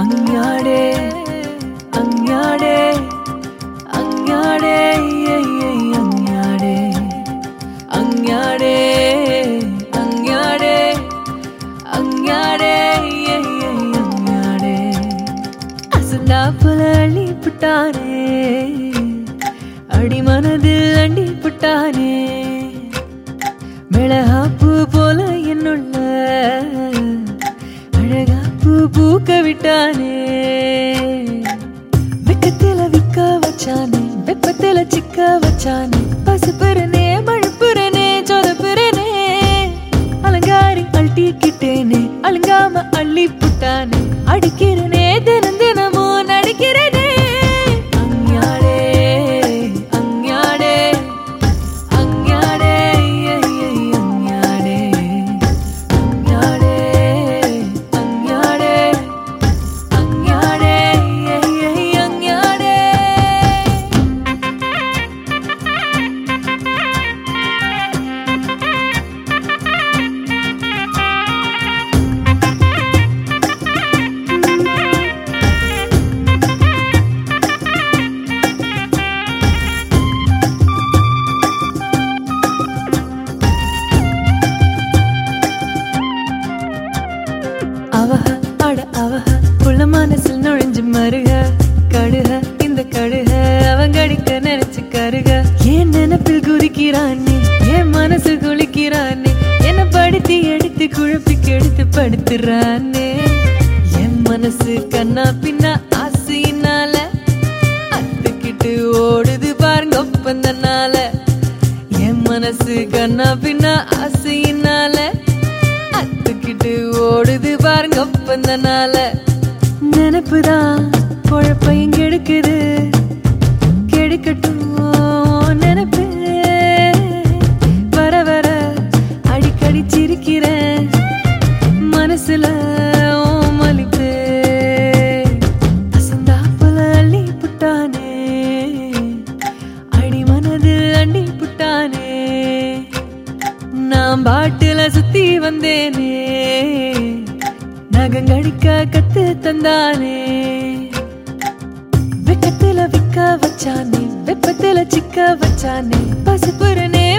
അങ്ങാടേ அடி மனதில் அண்டி புட்டானே. மிளகாப்பு போல என்னுள்ள அழகாப்பு பூக்க விட்டானே. வெக்கத்துல விக்க வச்சானே வெப்பத்தில சிக்க வச்சானே பசுப்புறனே மழுப்புறனே சொதப்புறனே. அலங்காரி அழட்டிக்கிட்டேனே அலங்காம அள்ளி புட்டானே. அடிக்கிறனே தினம் தினமும் நடிக்கிறனே. அவஹ அட அவஹ புள்ள மனசில் நுழைஞ்சு மருக கடுக இந்த கடுக. அவங்கடிக்க நினைச்சு கருக. ஏன் நினப்பில் குதிக்கிறானே என் மனசு குளிக்கிறானே என்ன படுத்தி எடுத்து குழப்பி கெடுத்து படுத்துறானே என் மனசு கண்ணா பின்னா ஆசையினால அத்துக்கிட்டு ஓடுது பாருங்க ஒப்பந்தனால. என் மனசு கண்ணா ஓடுது பாருங்க ஒப்பந்தனால நினப்புதான் குழப்பையும் கெடுக்குது கெடுக்கட்டும் நினப்பு. வர வர அடிக்கடி சிரிக்கிறேன். மனசுல மலிப்பு. அசந்தாப்புல அள்ளி புட்டானே. அடி மனது அண்டி புட்டானே. நான் பாட்டுல சுத்தி வந்தேனே. நகங்கடிக்க கத்து தந்தானே. வெக்கத்துல விக்க வச்சானே வெப்பத்துல சிக்க வச்சானே பசுபுரனே